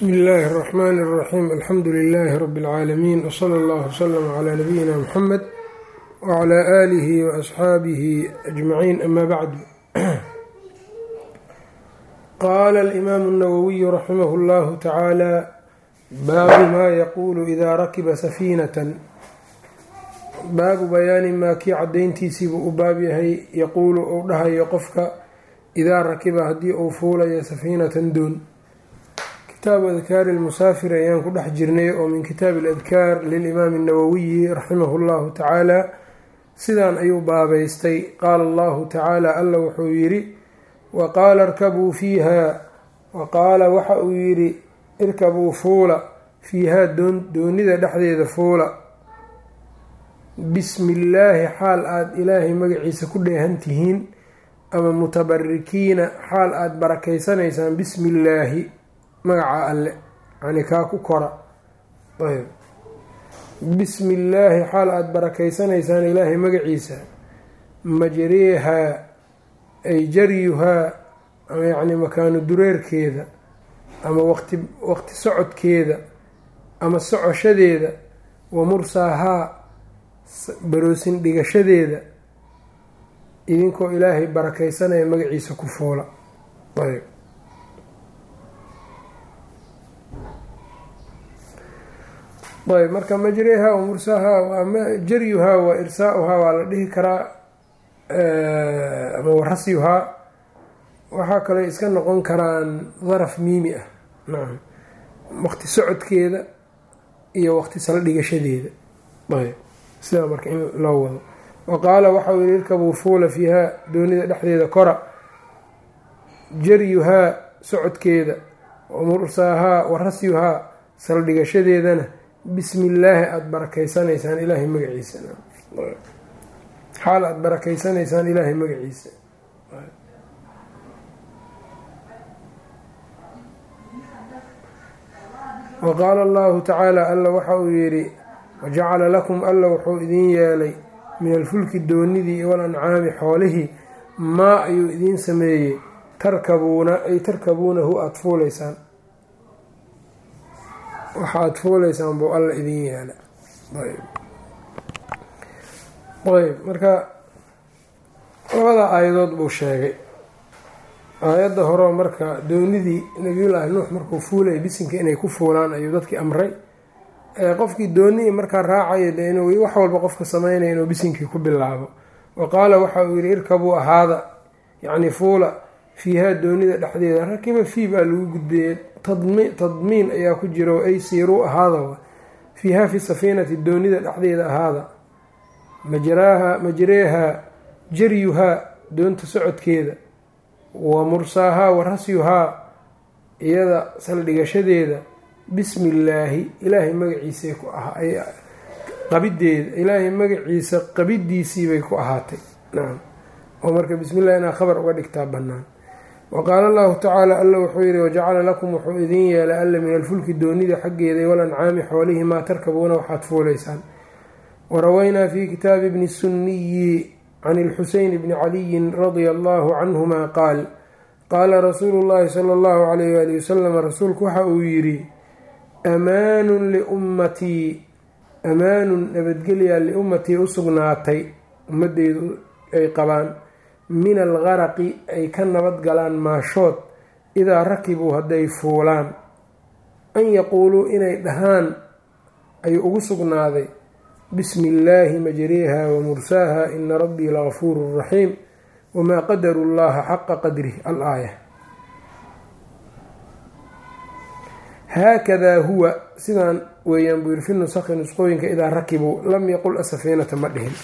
bsmi illaahi اraxmaan اraxiim alxamdu lilaahi rabi اlcaalamiin wsala allah wslama cla nabiyina muxamed wcla aalihi waasxaabihi ajmaciin ama bacdu qaala alimaamu اnawowiyu raximah اllahu tacaala baabu maa yaquulu idaa rakiba safiinatan baabu bayaani maa kii cadayntiisiibuu u baab yahay yaquulu uu dhahayo qofka idaa rakiba haddii uu fuulayo safiinatan doon kitaabu adkaari lmusaafir ayaan ku dhex jirnay oo min kitaabi aladkaar lilimaami اnawowiyi raximahu llahu tacaala sidaan ayuu baabaystay. Qaala allahu tacaala alla wuxuu yidhi wa qaala irkabuu fiiha wa qaala waxa uu yidhi irkabuu fuula fiihaa doonida dhexdeeda fuula. Bismi illaahi xaal aada ilaahay magaciisa ku dheehan tihiin ama mutabarikiina xaal aada barakaysanaysaan bismi illaahi magaca alle yani kaa ku kora. Ayb. Bismi illaahi xaal aada barakaysanaysaan ilaahay magaciisa. Majreehaa ay jaryuhaa ama yacni makaanu dureerkeeda ama waqti waqti socodkeeda ama socoshadeeda wa mursaahaa baroosin dhigashadeeda. Idinkoo ilaahay barakaysanaya magaciisa ku fuula ayb ayb marka majreha wa mursahaa ama jaryuhaa wa irsaauhaa waa la dhihi karaa ama warasyuhaa waxaa kaloo iska noqon karaan daraf miimi ah. Nacam waqti socodkeeda iyo waqti sala dhigashadeeda. Ayb sidaa marka in loo wado. Wa qaala waxau yihi irkabuu fuula fiihaa doonida dhexdeeda kora. Jaryuhaa socodkeeda. Wa mursaahaa wa rasyuhaa bismi illaahi aada barakaysanaysaan ilaahay magaciisa xaal aada barakaysanaysaan ilaahay magaciisa. Wa qaala allahu tacaala alla waxa uu yidhi wajacala lakum alla wuxuu idiin yeelay min alfulki doonidii walancaami xoolihii maa ayuu idiin sameeyey tarkabuuna ay tarkabuunahu aada fuulaysaan waxaad fuulaysaan buu alla idin yeela ayb marka labada aayadood buu sheegay. Aayadda horeo marka doonidii nabiyullaahi nuux markuu fuulaya bisinka inay ku fuulaan ayuu dadkii amray. Qofkii doonihii markaa raacaya de inuu wax walba qofka sameynaya inuu bisinkii ku bilaabo. Wa qaala waxa uu yihi irkabuu ahaada. Yacni fuula fiihaa doonida dhexdeeda. Rakiba fii baa lagu gudbeeyey tadmiin ayaa ku jira ay siiruu ahaada fiihaa fi safiinati doonida dhexdeeda ahaada. Majraaha majreehaa jaryuhaa doonta socodkeeda. Wa mursaahaa wa rasyuhaa iyada saldhigashadeeda. Bismi illaahi ilaahay magaciisay ku qabideeda ilaahay magaciisa qabidiisiibay ku ahaatay. Nacam oo marka bismi llahi inaa khabar uga dhigtaa bannaan wa qaala allahu tacaala alla wuxuu yihi wajacala lakum wuxuu idin yeelay alla min alfulki doonida xaggeeda walancaami xoolihi maa tarkabuuna waxaad fuulaysaan. Warawaynaa fi kitaabi bni sunniyi can ilxuseyn bni caliyin radia allahu canhuma qaal qaala rasuulu llahi sala allahu calayh waali wasalam rasuulku waxa uu yidhi amaanun liummatii amaanun nabadgelyaa liummatii u sugnaatay ummadeydu ay qabaan min algaraqi ay ka nabad galaan maashood idaa rakibuu hadday fuulaan. An yaquuluu inay dhahaan ayuu ugu sugnaaday bismi illaahi majreeha wa mursaaha ina rabbii lagafuurun raxiim wamaa qadaru llaha xaqa qadrih al-aaya haakadaa huwa sidaan weeyaan buu yihi fi nusakhi nusqooyinka idaa rakibuu lam yaqul asafiinata ma dhihin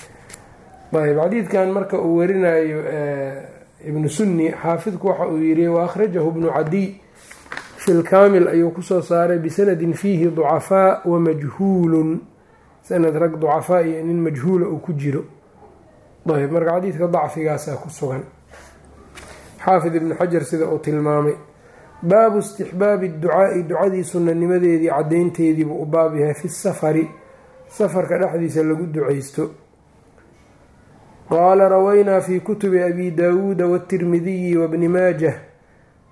ayb xadiidkan marka uu warinayo ibnu sunni xaafidku waxa uu yiri wa akhrajahu ibnu cadiy fi lkaamil ayuu ku soo saaray bisanadin fiihi ducafaa wa majhuulun. Sanad rag ducafaa iyo nin majhuula uu ku jiro. Ayb marka xadiidka dacfigaasaa ku sugan. Xaafid ibnu xajar sida uu tilmaamay baabu istixbaabi ducaai ducadii sunanimadeedii cadaynteediibuu u baab yahay fi safari. Safarka dhexdiisa lagu ducaysto qaala rawaynaa fi kutubi abi daawuuda wاtirmidiyi wabni maajah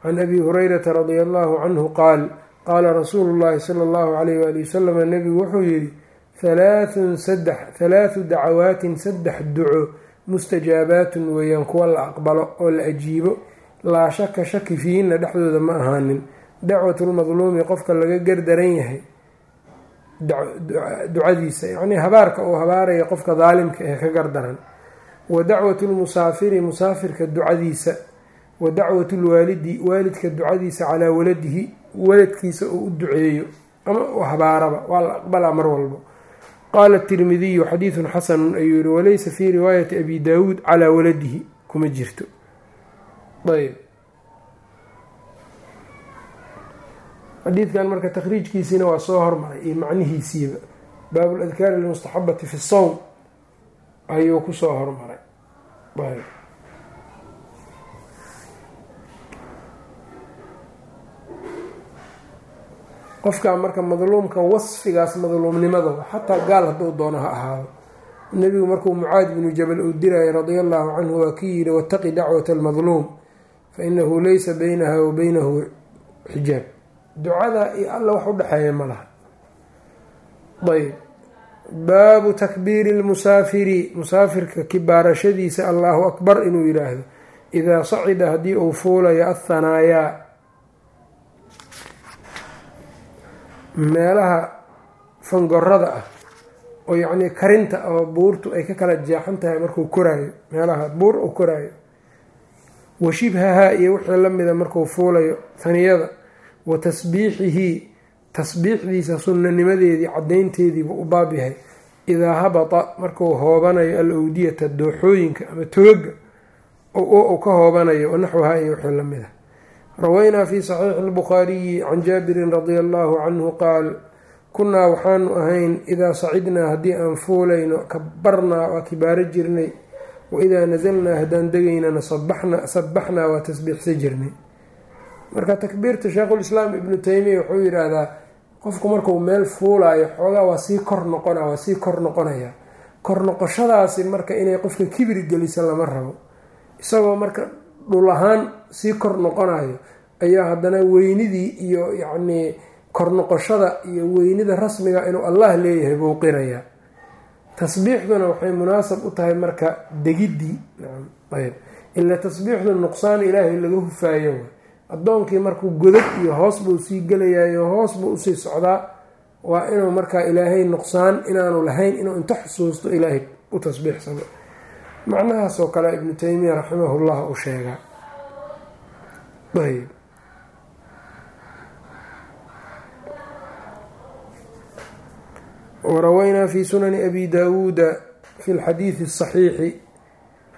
can abi hurayrata radia allahu canhu qaal qaala rasuulu llaahi sala allahu calayh waali wasalam nebigu wuxuu yidhi halaathun saddex halaathu dacawaatin saddex duco mustajaabaatun weeyaan kuwa la aqbalo oo la ajiibo laa shaka shaki fiihinna dhexdooda ma ahaanin dacwatulmadluumi qofka laga gardaran yahay ducadiisa yacnii habaarka uu habaaraya qofka daalimka ee ka gardaran wa dacwatu lmusaafiri musaafirka ducadiisa wa dacwatu lwaalidi waalidka ducadiisa calaa waladihi waladkiisa uu u duceeyo ama habaaraba waa la aqbalaa mar walbo. Qaala tirmidiyu xadiidun xasanun ayuu yihi walaysa fii riwaayati abi daawuud calaa waladihi kuma jirto. Ayb xadiidkan marka takhriijkiisiina waa soo hormaray iyo macnihiisiiba. Baabu ladkaari lmustaxabati fi sowm ayuu ku soo hormaray qofkaa marka madluumka wasfigaas madluumnimadaba xataa gaal hadduu doono ha ahaado. Nebigu markuu mucaad binu jabal uu dirayay radia allahu canhu waa ki yidhi wataqi dacwata almadluum fa inahu laysa baynaha wa baynahu xijaab. Ducada iyo alla wax u dhexeeya ma laha. Ayb baabu takbiiri lmusaafiri musaafirka kibaarashadiisa allahu akbar inuu yidhaahdo idaa sacida haddii uu fuulayo athanaayaa meelaha fangorada ah oo yacnii karinta oo buurtu ay ka kala jeexan tahay markuu koraayo meelaha buur uu koraayo wa shibhahaa iyo wixii lamida markuu fuulayo haniyada wa tasbiixihi tasbiixdiisa sunnanimadeedii caddaynteediibu u baab yahay. Idaa habata markuu hoobanayo al owdiyata dooxooyinka ama togaga uu ka hoobanayo wanaxwahaa iyo wixii la mid ah. Rawaynaa fi saxiixi اlbukhaariyi can jaabirin radia allahu canhu qaal kunnaa waxaanu ahayn idaa sacidnaa haddii aan fuulayno kabarnaa waa kibaaro jirnay waidaa nasalnaa haddaan degaynana sabaxnaa waa tasbiixsa jirnay. Marka takbiirta sheekhulislaam ibnu teymiya wuxuu yidhaahdaa qofku markuu meel fuulaayo xoogaa waa sii kor noqona waa sii kor noqonaya. Kor noqoshadaasi marka inay qofka kibri gelisa lama rabo. Isagoo marka dhul ahaan sii kor noqonayo ayaa haddana weynidii iyo yacnii kor noqoshada iyo weynida rasmiga inuu allah leeyahay buu tasbiixduna waxay munaasab u tahay marka degiddii ayb ila tasbiixdu nuqsaan ilaahay laga hufaayo addoonkii markuu godad iyo hoos buu sii gelayayo hoos buu u sii socdaa waa inuu markaa ilaahay nuqsaan inaanu lahayn inuu inta xusuusto ilaahay u tasbiixsado. Macnahaasoo kale ibnu teymiya raximahullah uu sheegaa. Ayb warawaynaa fi sunani abi daawuuda fi lxadiidi asaxiixi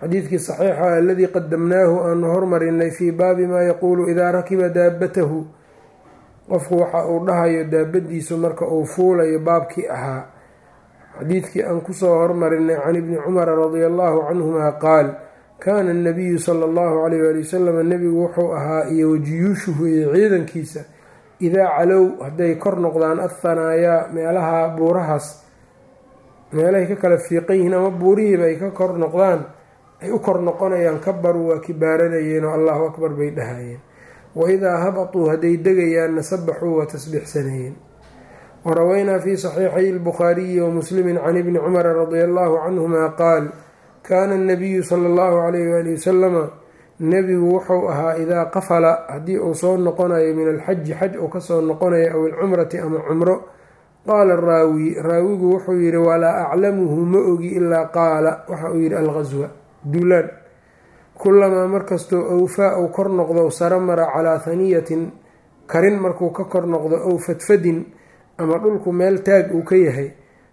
xadiidkii saxiixa aladii qadamnaahu aanu hormarinay fii baabi maa yaquulu idaa rakiba daabatahu. Qofku waxa uu dhahayo daabadiisu marka uu fuulayo baabkii ahaa. Xadiidkii aan ku soo hormarinay can ibni cumara radia allahu canhuma qaal kaana anabiyu sala allahu calayh waali wasalam nebigu wuxuu ahaa iyo wajiyuushuhu iyo ciidankiisa idaa calow hadday kor noqdaan athanaayaa meelaha buurahaas meelahay ka kala fiiqan yihiin ama buurihiiba ay ka kor noqdaan ay u kor noqonayaan kabaruu waa kibaaranayeen oo allahu akbar bay dhahayeen. Wa idaa habatuu hadday degayaanna sabaxuu waa tasbiixsanayeen warawaynaa fi saxiixay lbukhaariyi wa muslimi can ibni cumara radia allahu canhuma qaal kaana anabiyu sala allahu calayh waali wasalama nebigu wuxuu ahaa idaa qafala haddii uu soo noqonayo min alxaji xaj uu ka soo noqonayo aw ilcumrati ama cumro qaala raawi raawigu wuxuu yihi walaa aclamuhu ma ogi ilaa qaala waxa uu yihi alghaswa duulaan. Kulamaa markastoo awfaa uu kor noqdo saro mara calaa haniyatin karin markuu ka kor noqdo ow fadfadin ama dhulku meel taag uu ka yahay.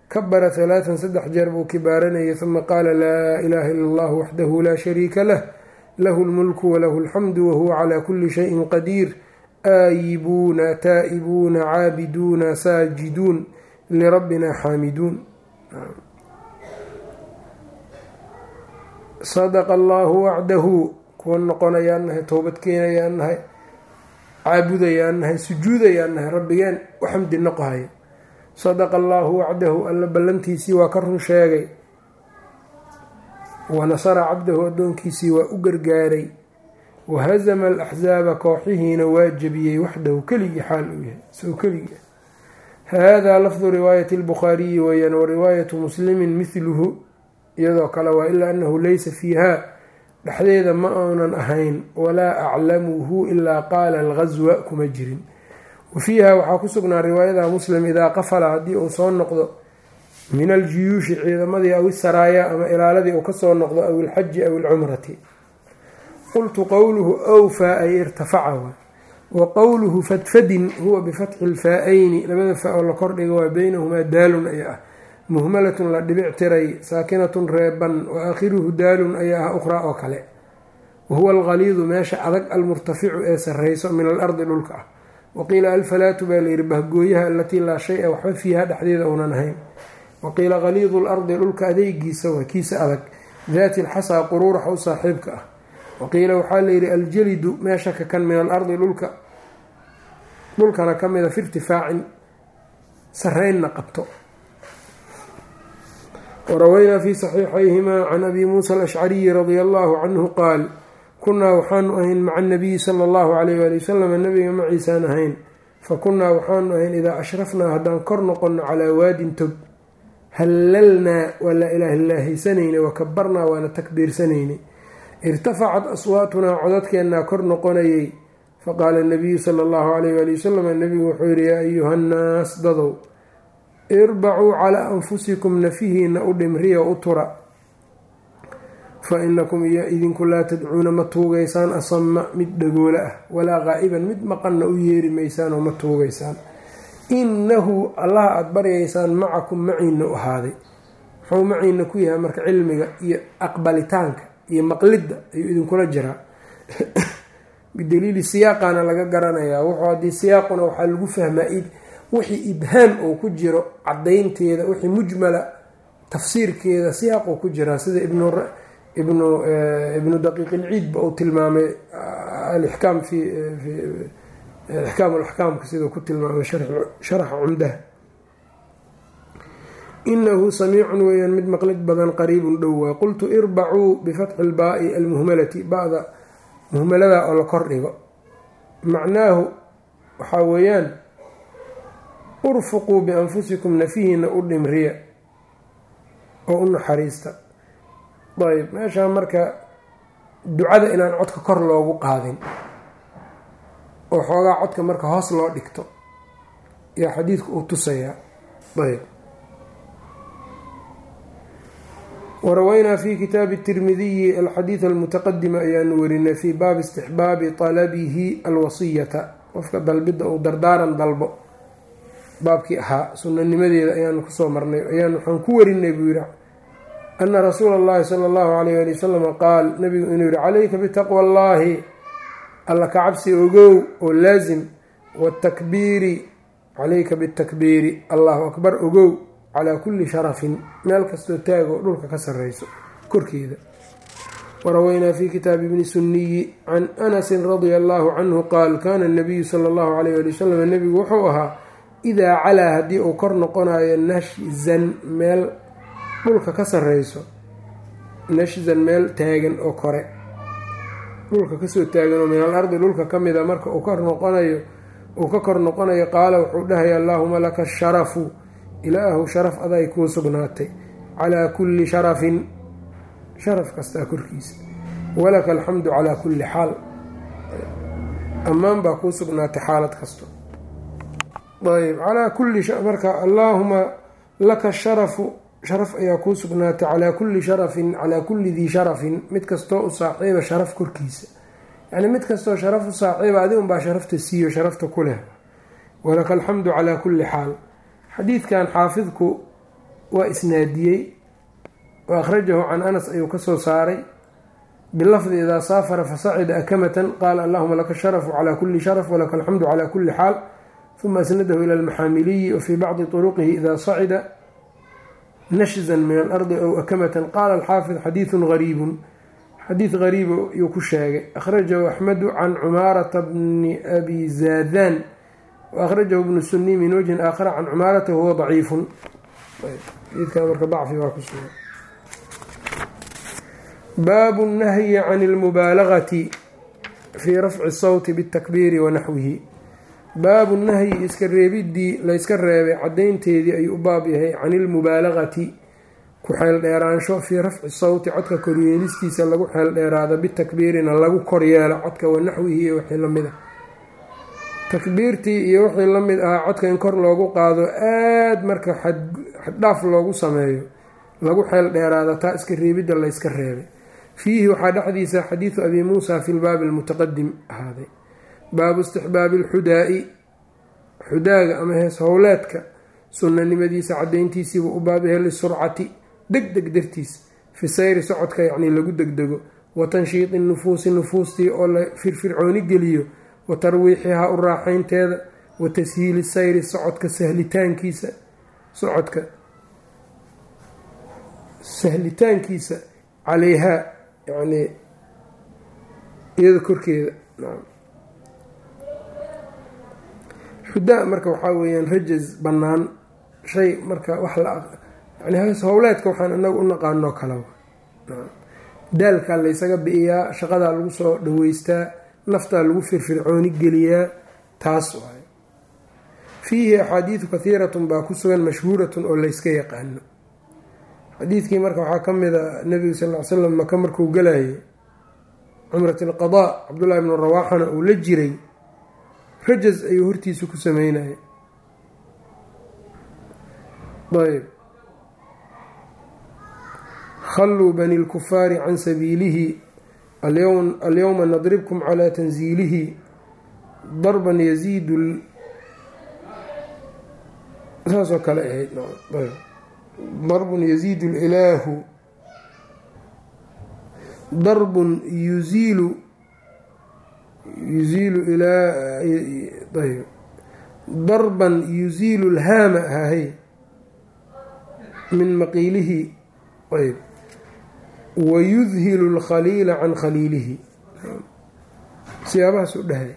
Kabara halaatan saddex jeer buu kibaaranayay huma qaala laa ilaaha ila allahu waxdahu laa shariika lah lahu lmulku walahu alxamdu wahuwa calaa kuli shayin qadiir. Aayibuuna taa'ibuuna caabiduuna saajiduun lirabbina xaamiduun sadaqa allahu wacdahu kuwa noqonayaan nahay toobadkeenayaan nahay caabudayaan nahay sujuudayaan nahay rabbigeen u xamdi noqohaya sadaqa allaahu wacdahu alla ballantiisii waa ka run sheegay wa nasara cabdahu addoonkiisii waa u gargaaray wahazama alaxsaaba kooxihiina waa jebiyey waxdahu keligii xaal uu yahay isagoo keligii hada lafdu riwaayati اlbukhaariyi weeyaan wariwaayatu muslimin mihluhu iyadoo kale waa ilaa anahu laysa fiiha dhexdeeda ma uunan ahayn walaa aclamuhu ilaa qaala alghaswa kuma jirin. Wa fiiha waxaa ku sugnaa riwaayada muslim idaa qafala haddii uu soo noqdo min aljuyuushi ciidamadii aw isaraaya ama ilaaladii uu ka soo noqdo aw ilxaji aw ilcumrati qultu qowluhu awfaa ay irtafaca wa qowluhu fadfadin huwa bifatxi lfaa-ayni labada faa oo la kordhiga waa beynahumaa daalun ayaa ah muhmalatun la dhibic tiray saakinatun reeban wa aakhiruhu daalun ayaa ah ukhraa oo kale. Wa huwa alghaliidu meesha adag almurtaficu ee sarreyso min alardi dhulka ah. Waqiila alfalaatu baa layidhi bahgooyaha alatii laa shay-a waxba fiiha dhexdeeda uunan ahayn. Waqiila khaliidu lardi dhulka adeegiisa waa kiisa adag. Daati lxasaa quruuraxa u saaxiibka ah. Waqiila waxaa layidhi aljalidu meesha ka kan min alardi dhulka dhulkana ka mida fi irtifaacin sareynna qabto waraweynaa fi saxiixayhimaa can abi muusa alashcariyi radia allahu canhu qaal kunnaa waxaanu ahayn maca anabiyi sala allahu alayh waali wasalam nabiga maciisaan ahayn fa kunnaa waxaanu ahayn idaa ashrafnaa haddaan kor noqonno calaa waadin tog hallalnaa waa la ilaahilaahaysanaynay wa kabarnaa waana takbiirsanaynay irtafacat aswaatunaa codadkeennaa kor noqonayay faqaala nabiyu sala allahu alayh waali wasalam nabigu wuxuu yihi yaa ayuha nnaas dadow irbacuu calaa anfusikum nafihiina u dhimriya u tura. Fa inakum iyo idinku laa tadcuuna ma tuugaysaan asama mid dhagoola ah. Walaa qaa'iban mid maqanna u yeeri maysaanoo ma tuugaysaan. Innahu allaha aada baryaysaan macakum maciina u ahaaday. Muxuu maciina ku yahay marka cilmiga iyo aqbalitaanka iyo maqlidda ayuu idinkula jiraa. Bidaliili siyaaqana laga garanayaa. Wuxuu haddii siyaaquna waxaa lagu fahmaa wixii ibhaam uu ku jiro cadaynteeda wixii mujmala tafsiirkeeda siyaaquu ku jiraa sida ibnu daqiiq ilciidba uu tilmaamay alixkaam fi ixkaam alaxkaamka sidau ku tilmaamay sharaxa cumdaha inahu samiicun weeyaan mid maqlid badan qariibun dhowaa qultu irbacuu bifatxi lbaai almuhmalati bada muhmalada oo la kor dhigo. Macnaahu waxaa weeyaan urfuquu bianfusikum nafihiina u dhimriya oo u naxariista. Ayb meeshaa marka ducada inaan codka kor loogu qaadin oo xoogaa codka marka hoos loo dhigto yaa xadiidku uu tusayaa ayb waraweynaa fi kitaabi tirmidiyi alxadiid almutaqadima ayaanu warinay fii baabi istixbaabi talabihi alwasiyata. Qofka dalbidda uu dardaaran dalbo baabkii ahaa sunanimadeeda ayaanu ku soo marnay ayaan waxaan ku warinay buu yihi ana rasuula allahi sala allahu alayh ali wasalama qaal nabigu inuu yihi calayka bitaqwa allahi alla ka cabsi ogow oo laasim watakbiiri calayka bitakbiiri allahu akbar ogow calaa kulli sharafin meel kastoo taagoo dhulka ka sarreyso korkeeda. Waraweynaa fi kitaabi bni sunniyi can anasin radia allahu canhu qaal kana nabiyu sala allahu alayh ali wasalam nebigu wuxuu ahaa idaa calaa haddii uu kor noqonayo nashzan meel dhulka ka sarreyso nashzan meel taagan oo kore. Dhulka ka soo taagan oo min al ardi dhulka ka mida marka uu kor noqonayo uu ka kor noqonayo qaala wuxuu dhahaya allaahuma laka asharafu ilaahu sharaf aday kuu sugnaatay. Calaa kulli sharafin. Sharaf kastaa korkiisa. Walaka alxamdu calaa kulli xaal. Ammaan baa kuu sugnaatay xaalad kasto ayb calaa kulli marka allaahuma laka sharafu sharaf ayaa kuu sugnaatay calaa kulli sharafin calaa kulli dii sharafin mid kastoo u saaxiiba sharaf korkiisa. Yacni mid kastoo sharaf u saaxiiba adi unbaa sharafta siiyo sharafta ku leh. Walaka alxamdu calaa kulli xaal. Xadiidkan xaafidku waa isnaadiyey wa akhrajahu can anas ayuu ka soo saaray. Bilafdi idaa saafara fasacida akamatan qaala allahuma laka sharafu calaa kulli sharaf walaka alxamdu calaa kulli xaal uma asnadahu ila almaxaamiliyi wafii bacdi turuqihi ida sacida nashzan min alardi ow akamatan qaala alxaafid xadiidun gariibun xadiid gariibo yuu ku sheegay akhrajahu axmedu can cumaarata bni abi zaadan wa akhrajahu ibnu suni min wajhin aakhara can cumaarata huwa daciifun baabu nahyi can lmubaalagati fii rafci sawti bitakbiiri wanaxwihi baabu nahyi iska reebidii layska reebay caddaynteedii ayuu u baab yahay can ilmubaalagati ku xeeldheeraansho fii rafci sawti codka koryeelistiisa lagu xeeldheeraado bitakbiirina lagu koryeelo codka wanaxwihi iyo wixii la mid ah. Takbiirtii iyo wixii la mid ahaa codka in kor loogu qaado aada marka xaddhaaf loogu sameeyo lagu xeel dheeraado taa iska reebidda layska reebay. Fiihi waxaa dhexdiisa xadiidu abi muusa fi lbaabi almutaqadim ahaaday baabu istixbaabi alxudaa-i. Xudaaga ama hees howleedka sunnanimadiisa cadayntiisiibuu u baab yahay lisurcati deg deg dartiis fi sayri socodka yacnii lagu degdego wa tanshiidi nufuusi nufuustii oo la firfircooni geliyo wa tarwiixihaa u raaxaynteeda wa tashiili sayri socodka sahlitaankiisa socodka sahlitaankiisa calayhaa yacnii iyada korkeeda xudaa marka waxaa weeyaan rajaz bannaan shay marka wax yani howleedka waxaan inaga u naqaanoo kaleba daalkaa laysaga bi'iyaa shaqadaa lagu soo dhaweystaa naftaa lagu firfircooni geliyaa taas waay fiihi axaadiidu kathiiratun baa ku sugan mashhuuratun oo layska yaqaano. Xadiidkii marka waxaa ka mid a nabiga sal ly slam maka markuu galayay cumrat alqadaa cabdullahi bnu rawaaxana uu la jiray rajaz ayuu hortiisa ku sameynaya ayb khalluu bani lkufaari can sabiilihi. Alyowma nadribkum calaa tanziilihi. Darban yaziidu saasoo kale ahayd. Darbun yaziidu lilaahu. Darbun yuziilu yuziilu ayb darban yuziilu lhaama hahay min maqiilihi ayb wayudhilu lkhaliila can khaliilihi. Siyaabahaas u dhahay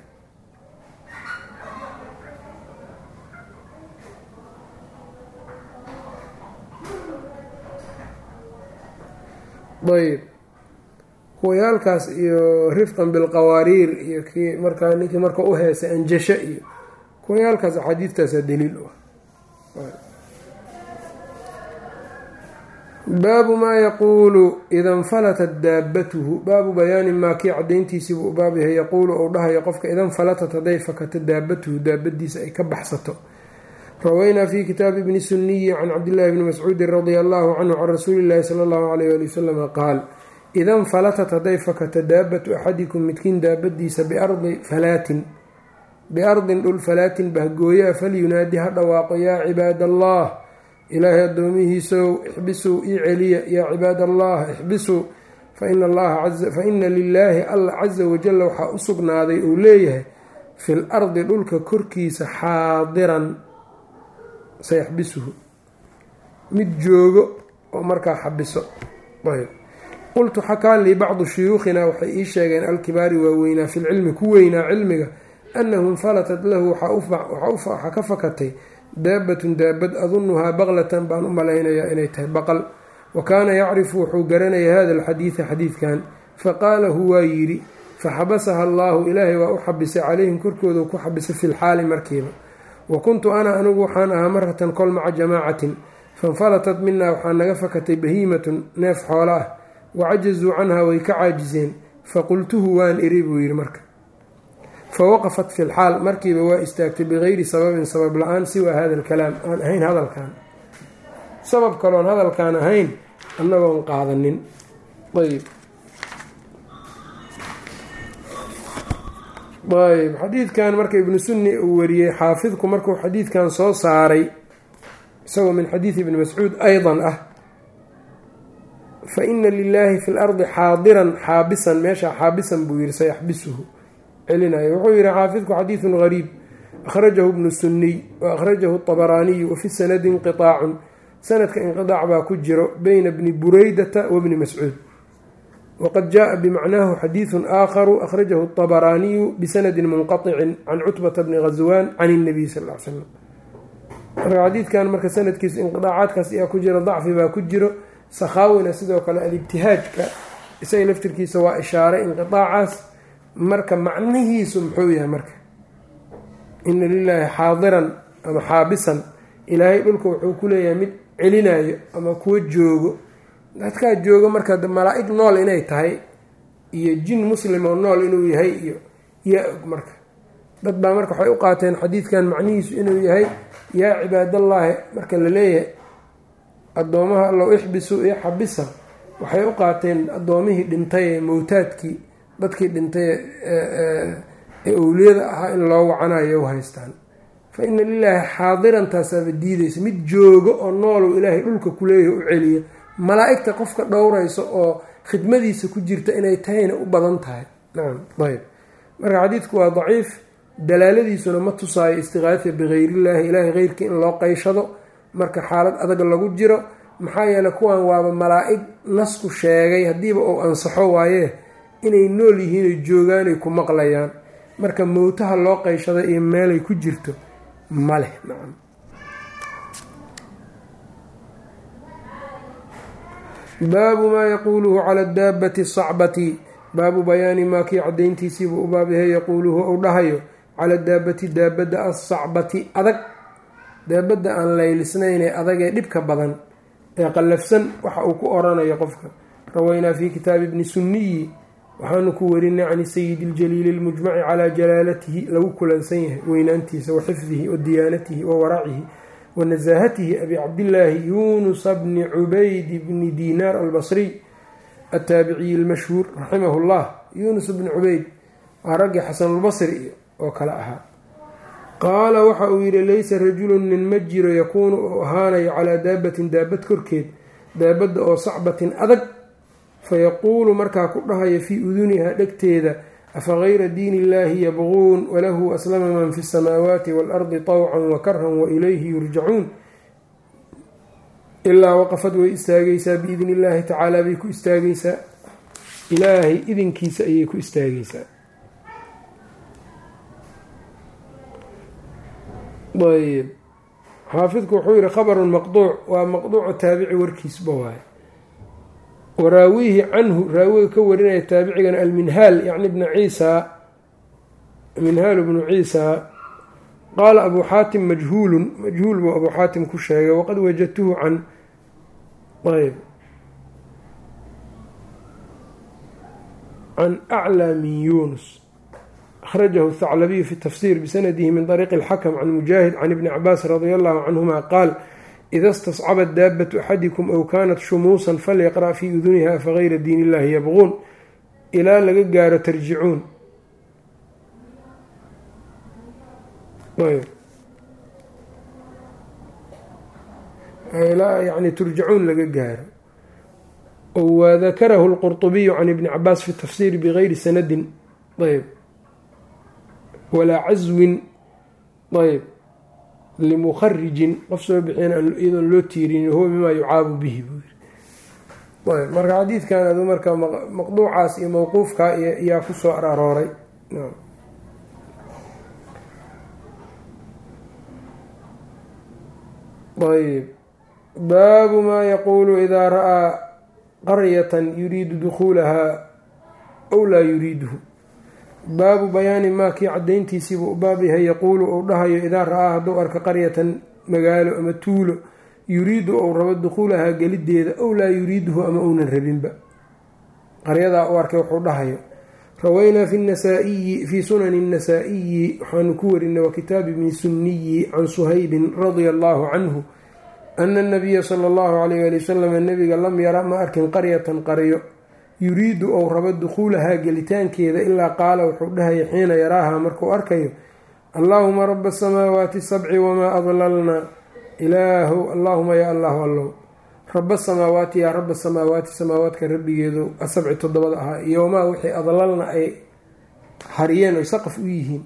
ayb kuwayaalkaas iyo rifqan bilqawaariir iyo kii markaa ninkii marka u heesay anjasho iyo kuwayaalkaas axaadiidtaasaa daliil. U ah baabu maa yaquulu ida infalatat daabatuhu baabu bayaani maa kii cadayntiisiibuu baab yahay. Yaquulu ou dhahayo qofka ida infalatat hadday fakato daabatuhu daabadiisa ay ka baxsato. Rawaynaa fi kitaabi bni suniyi can cabdillahi bni mascuudin radia allahu canhu can rasuuli illahi sala allahu alayh ali wasalama qaal ida infalatat hadday fakato daabatu axadikum midkiin daabadiisa biardi falaatin biardin dhul falaatin bahgooyaa falyunaadi ha dhawaaqo yaa cibaad allah ilaahay addoomihiisow ixbisuu ii celiya yaa cibaad allah ixbisuu fa ina lilaahi alla casa wajalla waxaa u sugnaaday uu leeyahay fil ardi dhulka korkiisa xaadiran sayaxbisuhu mid joogo oo markaa xabiso ayb qultu xakaa lii bacdu shuyuukhina waxay ii sheegeen alkibaari waaweynaa filcilmi ku weynaa cilmiga annahu infalatat lahu waxaa ka fakatay daabatun daabad adunuhaa baqlatan baan u malaynayaa inay tahay baqal. Wa kaana yacrifu wuxuu garanaya hada alxadiida xadiidkan faqaalahu waa yidhi faxabasaha allaahu ilaahay waa u xabisay calayhim korkooda ku xabisay fi lxaali markiiba. Wa kuntu ana anigu waxaan ahaa maratan kol maca jamaacatin fainfalatat minaa waxaa naga fakatay bahiimatun neef xoolo ah wacajazuu canhaa way ka caajiseen faqultuhu waan iri buu yidhi marka fawaqafat fi lxaal markiiba waa istaagtay bigayri sababin sabab la'aan siwa hada alkalaam aan ahayn hadalkan sabab kaloon hadalkaan ahayn annagoon qaadanin ayb ayb xadiidkan marka ibnu sunni uu wariyey xaafidku markuu xadiidkan soo saaray isagoo min xadiidi ibni mascuud aydan ah fa ina lilaahi fi lardi xaadiran xaabisan meesha xaabisan buu yihi sayaxbisuhu celinayo wuxuu yihi xaafidku xadiidun gariib akhrajahu ibnu suniy wa akhrajahu طabaraaniyu wafi sanadi inqiطaacun sanadka inqiطaac baa ku jiro beyna bni buraydata wa bni mascuud wqad jaءa bmacnaahu xadiiثu aakharu akhrajahu الطabaraaniyu bisanadi munqaطicin can cutbata bni غaswaan can الnabiy sal l slam marka xadiidkan marka sanadkiisa inqiaacaadkaas ayaa ku jira dacfi baa ku jiro sakhaawina sidoo kale alibtihaajka isaga laftirkiisa waa ishaaray inqiaacaas marka macnihiisu muxuu yahay marka? Ina lilaahi xaadiran ama xaabisan ilaahay dhulka wuxuu ku leeyahay mid celinayo ama kuwa joogo. Dadkaa joogo marka malaa-ig nool inay tahay iyo jin muslim oo nool inuu yahay iyo yaa og marka. Dad baa marka waxay u qaateen xadiidkan macnihiisu inuu yahay yaa cibaadallaahi marka la leeyahay addoomaha allow ixbisuu iyo xabisa waxay u qaateen addoomihii dhintay ee mowtaadkii dadkii dhintay ee owliyada ahaa in loo wacanayo u haystaan. Fa ina lilaahi xaadirantaasaaba diidaysa mid joogo oo noolow ilaahay dhulka kuleeyahay u celiya malaa-igta qofka dhowraysa oo khidmadiisa ku jirta inay tahayna u badan tahay. Nacam ayb marka xadiidku waa daciif dalaaladiisuna ma tusaayo istiqaasa bikayriillaahi ilaahay keyrkii in loo qayshado marka xaalad adag lagu jiro maxaa yeeley kuwan waaba malaa-ig nasku sheegay haddiiba uu ansaxo waayee inay nool yihiinay joogaanay ku maqlayaan. Marka mowtaha loo qayshada iyo meelay ku jirto ma leh nacam. Baabu maa yaquuluhu cala daabati sacbati. Baabu bayaani maa kii cadayntiisiibuu u baab yahay yaquuluhu ou dhahayo cala daabati daabadda assacbati adag daabadda aan laylisnaynee adag ee dhibka badan ee qallafsan waxa uu ku oranayo qofka. Rawaynaa fi kitaabi ibni sunniyi waxaanu ku warinay can sayidi iljaliili lmujmaci calaa jalaalatihi lagu kulansan yahay weynaantiisa wa xifdihi wa diyaanatihi wa waracihi wa nasaahatihi. Abi cabdillaahi yuunusa bni cubayd bni dinaar albasriy ataabiciyi almashhuur raximahu llah yuunus bni cubayd waa raggii xasanulbasri oo kale ahaa qaala waxa uu yidhi laysa rajulun nin ma jiro yakuunu uu ahaanayo calaa daabatin daabad korkeed daabadda oo sacbatin adag. Fayaquulu markaa ku dhahaya fii udunihaa dhegteeda afa diini illaahi yabquun walahu aslama man fi samaawaati waalardi tawcan wa karhan wa ilayhi yurjacuun. Ilaa waqafad way istaagaysaa biidni illaahi tacaala bay ku istaagaysaa. Ilaahay idinkiisa ayay ku istaagaysaa ayb xaafidku wuxuu yihi khabarun maqduuc. Waa maqduucu taabici warkiisba waaye. Waraawihi canhu raawiga ka warinaya taabicigana alminhaal yacni bna ciisaa minhaalu bnu ciisaa qaala abuu xaatim majhuulun majhuul buu abuu xaatim ku sheegay waqad wajadtuhu can ayb can aclaa min yuunus akhrajahu saclabiyu fi tafsir bisanadihi min ariiqi اlxakm can mujaahid can ibni cabaas radi allahu canhuma qaal ida stascabat daabatu axadikum ow kaanat shumuusan falyaqra' fii uduniha afagayra diin illahi yabquun ilaa laga gaaro tarjicuun ilaa yani turjacuun laga gaaro wadakarahu lqurطubiyu can ibni cabaas fi tafsir bigayri sanadin ayb walaa caswin ayb limuharijin qof soo bixin iyadoon loo tiirin huwa mimaa yucaabu bihi ayb marka xadiidkan adu marka maqduucaas iyo mawquufkaa yaa ku soo ararooray. Ayb baabu maa yaquulu idaa ra'aa qaryatan yuriidu dukhuulahaa ow laa yuriiduhu baabu bayaani maa kii cadayntiisiibuu u baab yahay yaquulu uu dhahayo idaa ra'aa hadduu arka qaryatan magaalo ama tuulo yuriidu ou rabo dukhuulahaa gelideeda ow laa yuriiduhu ama uunan rabinba. Qaryadaa u arkay wuxuu dhahayo rawaynaa fi nasaa-iyi fii sunani nasaa-iyi waxaanu ku warinay wa kitaabi bni sunniyi can suhaybin radia allaahu canhu ana anabiya sala allahu alayh ali wasalam nabiga lam yara ma arkin qaryatan qaryo yuriidu ou rabo dukhuulahaa gelitaankeeda ilaa qaala wuxuu dhahaya xiina yaraaha markuu arkayo allaahuma raba asamaawaati sabci wamaa adlalna ilaahu allaahuma yaa allahu allow raba samaawaati yaa raba samaawaati samaawaadka rabbigeedu asabci toddobada ahaa iyo wamaa wixii adlalna ay hariyeen oy saqaf u yihiin.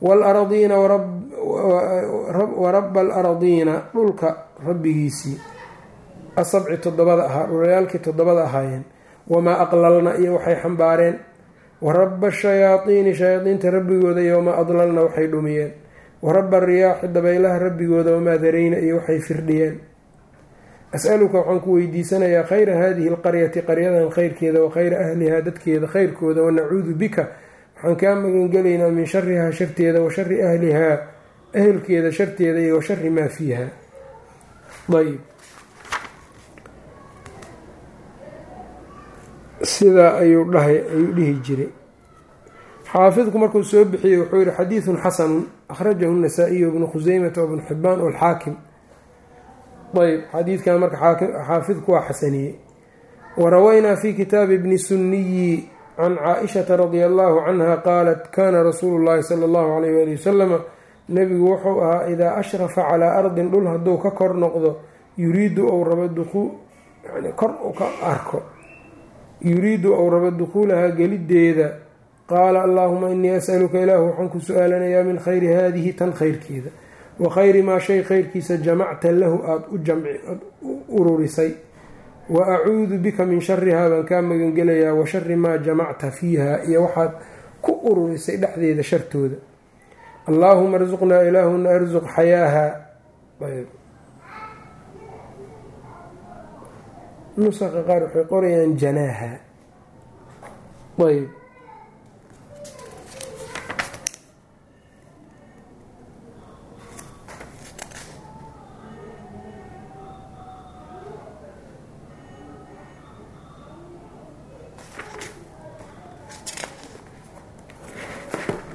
Waalaradiina wa raba alaradiina dhulka rabbigiisii asabci toddobada ahaa dhulayaalkii toddobada ahaayeen wamaa aqlalna iyo waxay xambaareen wa raba shayaadiini shayaadiinta rabbigooda iyo wamaa adlalna waxay dhumiyeen wa raba ariyaaxi dabaylaha rabbigooda wamaa darayna iyo waxay firdhiyeen as-aluka waxaan ku weydiisanayaa khayra haadihi alqaryati qaryadan khayrkeeda wa khayra ahlihaa dadkeeda khayrkooda wanacuudu bika waxaan kaa magangelaynaa min sharihaa sharteeda wa shari ahlihaa ehelkeeda sharteeda iyo wa shari maa fiiha ayb sidaa ayuu dhahay ayuu dhihi jiray. Xaafidku markuu soo bixiyey wuxuu yihi xadiidun xasanun akhrajahu nasaa-iyu bnu khuseymata wabnu xibaan walxaakim ayb xadiidkan marka xaafidku waa xasaniyey. Warawaynaa fi kitaabi bni sunniyi can caa-ishata radia allahu canha qaalat kana rasuulu llahi sala allahu alayh ali wasalama nebigu wuxuu ahaa idaa ashrafa calaa ardin dhul hadduu ka kor noqdo yuriidu ou rabo kor u ka arko yuriidu ou rabo dukhuulahaa gelideeda qaala allaahuma inii asaluka ilaahu waxaan ku su'aalanayaa min khayri haadihi tan khayrkeeda. Wa khayri maa shay khayrkiisa jamacta lahu aada u jamci u ururisay. Wa acuudu bika min sharihaa baan kaa magangelayaa wa shari maa jamacta fiiha iyo waxaad ku ururisay dhexdeeda shartooda. Allaahuma arsuqnaa ilaahuna arsuq xayaaha nusaqa qaar waxay qorayaan janaaha.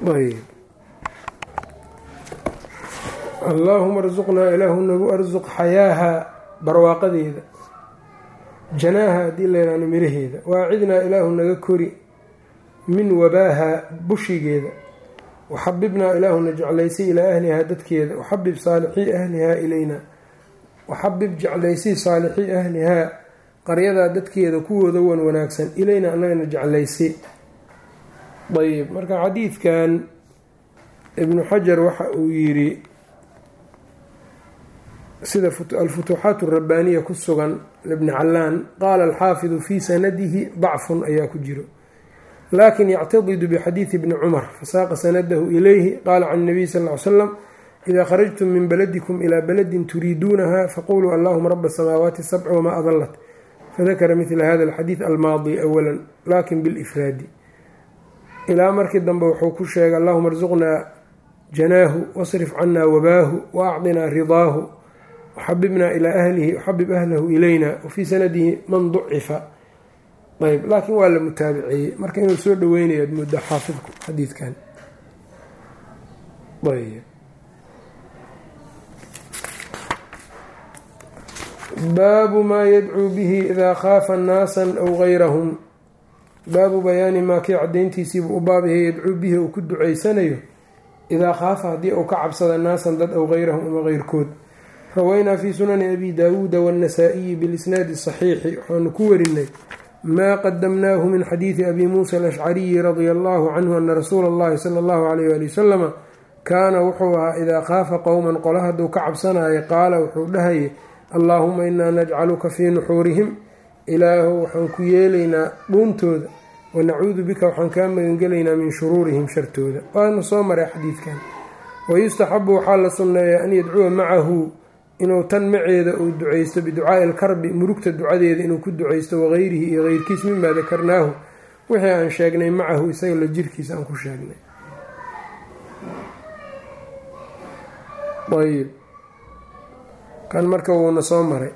Ayb allaahuma arsuqnaa ilaahu nagu arsuq xayaaha barwaaqadeeda janaaha haddii layhaahno miraheeda. Waacidnaa ilaahu naga kori min wabaaha bushigeeda. Waxabibnaa ilaahuna jeclaysay ilaa ahlihaa dadkeeda. Waxabib saalixii ahlihaa ilayna. Waxabib jeclaysay saalixii ahlihaa qaryadaa dadkeeda kuwooda wan wanaagsan. Ilayna anagana jeclaysay ayb marka xadiidkan ibnu xajar waxa uu yidhi sida alfutuuxaat arabaaniya ku sugan libni callaan qaala alxaafidu fii sanadihi dacfun ayaa ku jiro. Lakin yactadidu bixadiidi bni cumar fasaaqa sanadahu ilayhi qaala can nabiy sal ly slam idaa kharajtum min baladikum ilaa baladin turiiduunaha faquluu allahuma raba asamaawaati sabc wamaa adalat fadakara midla hada alxadiid almaadi awala laakiin bilifraadi. Ilaa markii dambe wuxuu ku sheegay allahuma arsuqnaa janaahu wasrif canaa wabaahu wa acdinaa ridaahu waxabibnaa ilaa ahlihi waxabib ahlahu ilayna wafii sanadihi man ducifa. Ayb laakiin waa la mutaabiciyey marka inuu soo dhaweynayo ad muddo xaafidku xadiidkan. Baabu maa yadcuu bihi idaa khaafa naasan aw gayrahum. Baabu bayaani maa kii cadayntiisiibuu u baabyahay yadcuu bihi uu ku ducaysanayo idaa khaafa haddii uu ka cabsada naasan dad aw gayrahum ama geyrkood rawaynaa fii sunani abi daawuuda waannasaa'iyi bilisnaadi saxiixi waxaanu ku warinay maa qadamnaahu min xadiidi abi muusa alashcariyi radia allahu canhu ana rasuula allahi sala allahu alayh ali wasalama kaana wuxuu ahaa idaa khaafa qowman qola hadduu ka cabsanaayo qaala wuxuu dhahayay allaahuma inaa najcaluka fii nuxuurihim ilaahu waxaan ku yeelaynaa dhuuntooda wanacuudu bika waxaan kaa magangelaynaa min shuruurihim shartooda. Waana soo maray xadiidkan. Wayustaxabu waxaa la sunneeyaa an yadcuwa macahu inuu tan maceeda uu ducaysto biducaai alkarbi murugta ducadeeda inuu ku ducaysto wagayrihi iyo keyrkiis mimaa dakarnaahu. Wixii aan sheegnay macahu isaga la jirkiisa aan ku sheegnay. Ayb kan marka wuuna soo maray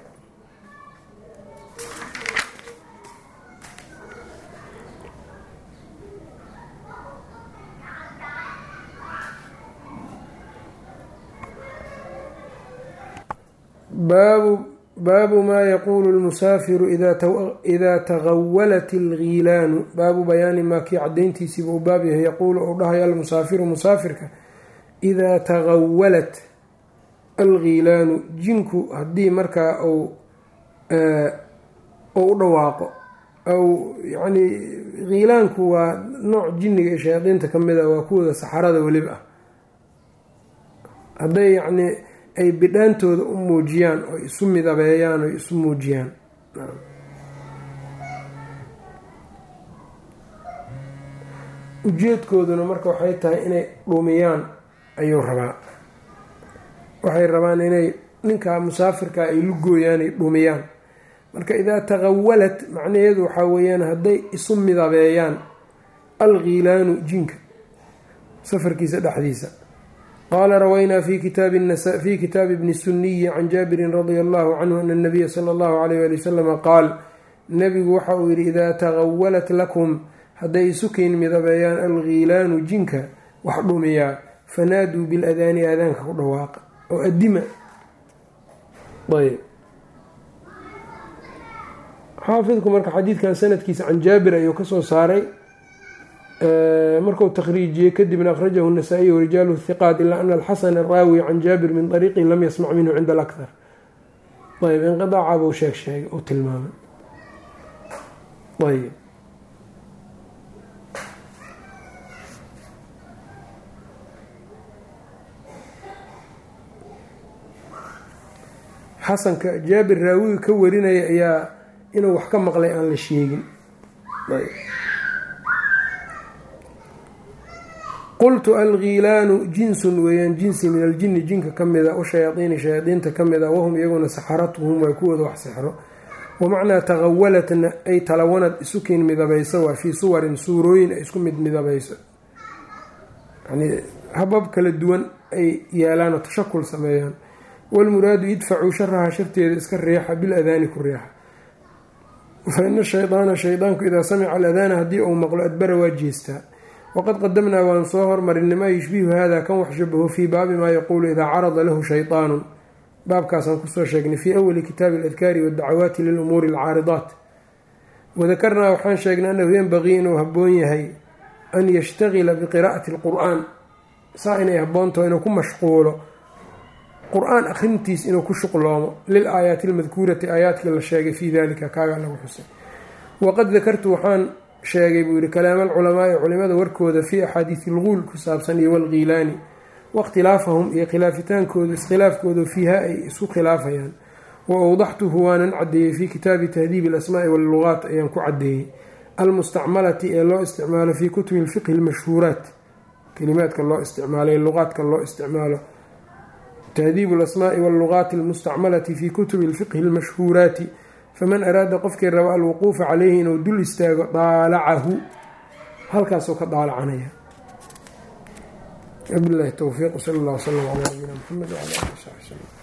baabu baabu maa yaquulu lmusaafiru idaa tagawalat alghiilaanu. Baabu bayaani maa kii cadayntiisiiba uu baab yahay. Yaquulu uu dhahayo almusaafiru musaafirka idaa tagawalat alghiilaanu. Jinku haddii markaa uu u dhawaaqo aw yacnii khiilaanku waa nooc jinniga iyo shayaadiinta ka mid a waa kuwooda saxarada weliba. Ah hadday yacnii ay bidhaantooda u muujiyaan oo isu midabeeyaan oo isu muujiyaan. Ujeedkooduna marka waxay tahay inay dhumiyaan ayuu rabaa. Waxay rabaan inay ninkaa musaafirka ay lugooyaan ay dhumiyaan marka idaa taqawalat macnaheedu waxaa weeyaan hadday isu midabeeyaan alghiilaanu jinka safarkiisa dhexdiisa qaala rawaynaa fi kitaabi bni suniyi can jaabirin radia allahu canhu ana nabiya sala allahu alayh ali wasalama qaal nabigu waxa uu yidhi idaa taqawalat lakum hadday isu keyn midabeeyaan alghiilaanu jinka wax dhumiyaa fanaaduu biladaani aadaanka ku dhawaaqa oo adima ayb xaafidku marka xadiidkan sanadkiisa can jaabir ayuu ka soo saaray marku takhriijiyey kadibna akhrajahu nasaa-iy warijaaluhu hiqaat ilaa ana alxasana raawi can jaabir min ariiqi lam yasmac minhu cinda alakhar ayb inqiaaca buu sheeg sheegay uu tilmaamay. Ayb xasanka jaabir raawiga ka warinaya ayaa inuu wax ka maqlay aan la sheegin qultu alghiilaanu jinsun weeyaan jinsi min aljini jinka ka mida washayaadiini shayaadiinta ka mid a wahum iyaguna saxaratuhum waa kuwooda wax sixro wamacnaa taqawalatna ay talawanad isu keen midabayso waa fii suwarin suurooyin ay isku mid midabayso yani habab kala duwan ay yeelaan oo tashakul sameeyaan. Walmuraadu idfacuu sharaha sharteeda iska riixa biladaani ku riixa fa ina shaydaana shaydaanku idaa samica aladaana haddii uu maqlo adbara waa jeestaa waqad qadamnaa waan soo hormarinay maa yushbihu hada kan wax shabaho fii baabi maa yaquulu idaa carada lahu shaydaanun baabkaasaan ku soo sheegnay fii awali kitaabi aladkaari waaddacawaati lilumuuri alcaaridaat wadakarnaa waxaan sheegnay annahu yenbagii inuu habboon yahay an yashtagila biqiraa'ati alqur-aan saa inay habboontaho inuu ku mashquulo qur'aan akhrintiis inuu ku shuqloomo lil aayaati almadkuurati aayaadkii la sheegay fii dalika kaagaa lagu xusay sheegay buu yihi kalaama alculamaai culimada warkooda fii axaadiisi ilguul ku saabsan iyo walghiilaani wakhtilaafahum iyo khilaafitaankooda iskhilaafkooda fiiha ay isku khilaafayaan. Wa awdaxtuhu waanan caddeeyey fii kitaabi tahdiibi alasmaai wallugaat ayaan ku caddeeyey. Almustacmalati ee loo isticmaalo fii kutubi lfiqhi lmashhuuraat kelimaadka loo isticmaalay luqaadka loo isticmaalo. Tahdiibu alasmaai wallugaati almustacmalati fii kutubi lfiqhi lmashhuuraati faman araada qofkii raba alwuquufa caleyhi inuu dul istaago daalacahu. Halkaasuu ka daalacanaya. Wabilahi towfiiq sal allah wslam calaa nabiyina mxamed wcala ali saxbi wslm